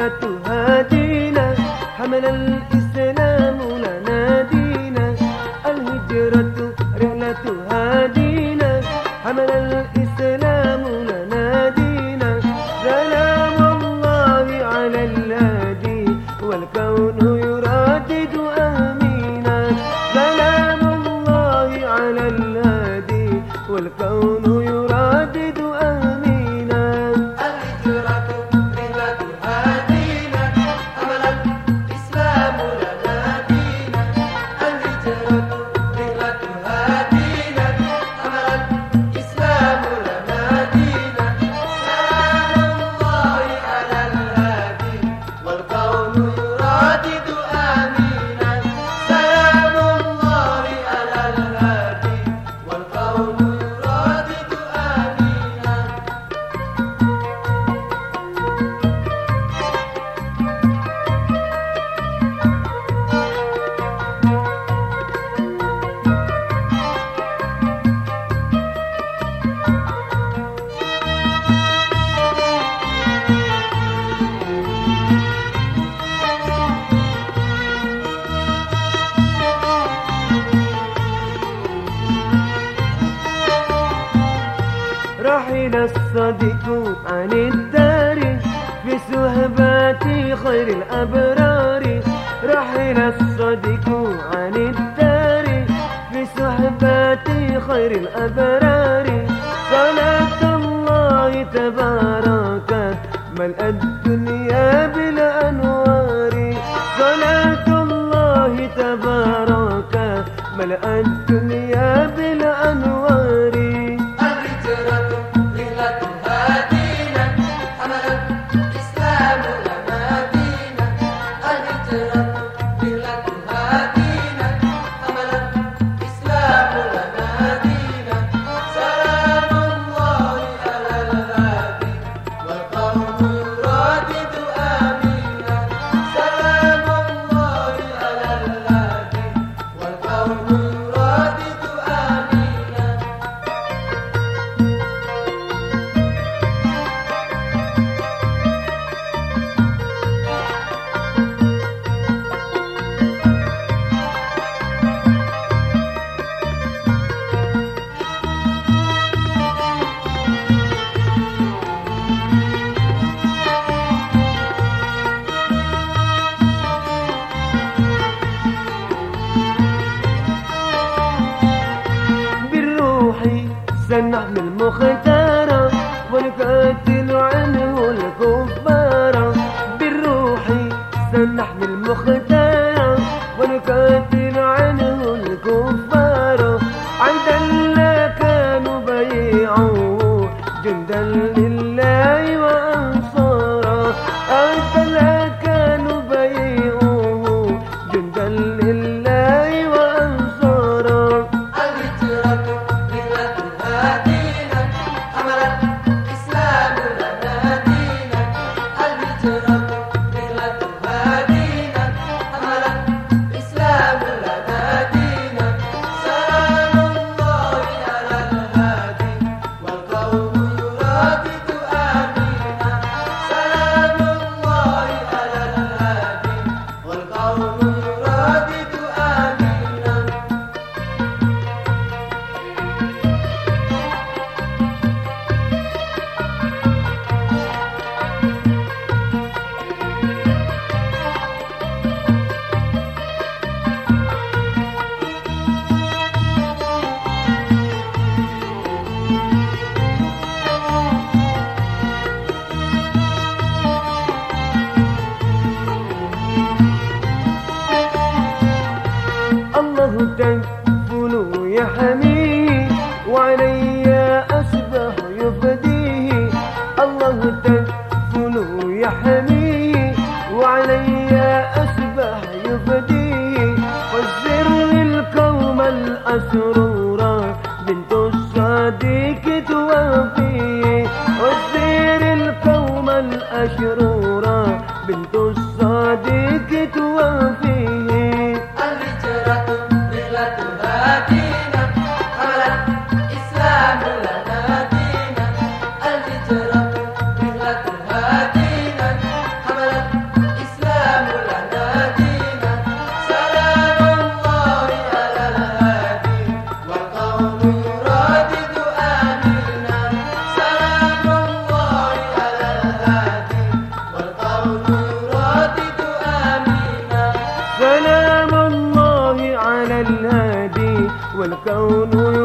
رحلة هادينا حمل رحل الصديق عن الدار. في سهبات خير الأبرار. رحل الصديق عن الدار. في سهبات خير الأبرار. صلاة الله تبارك. ملء الدنيا بالأنوار. صلاة الله تبارك. ملء الدنيا بالأنوار. سنحمل مختارا ونقاتل عنه الكفار بالروح سنحمل مختارا ونقاتل عنه الكفار عيدا لا كانوا بيعوا جندا لله وأنصارا. عيدا لا كانوا بيعوا جندا لله والزر القوم الأسرورا بنت بنت الصديق don't know.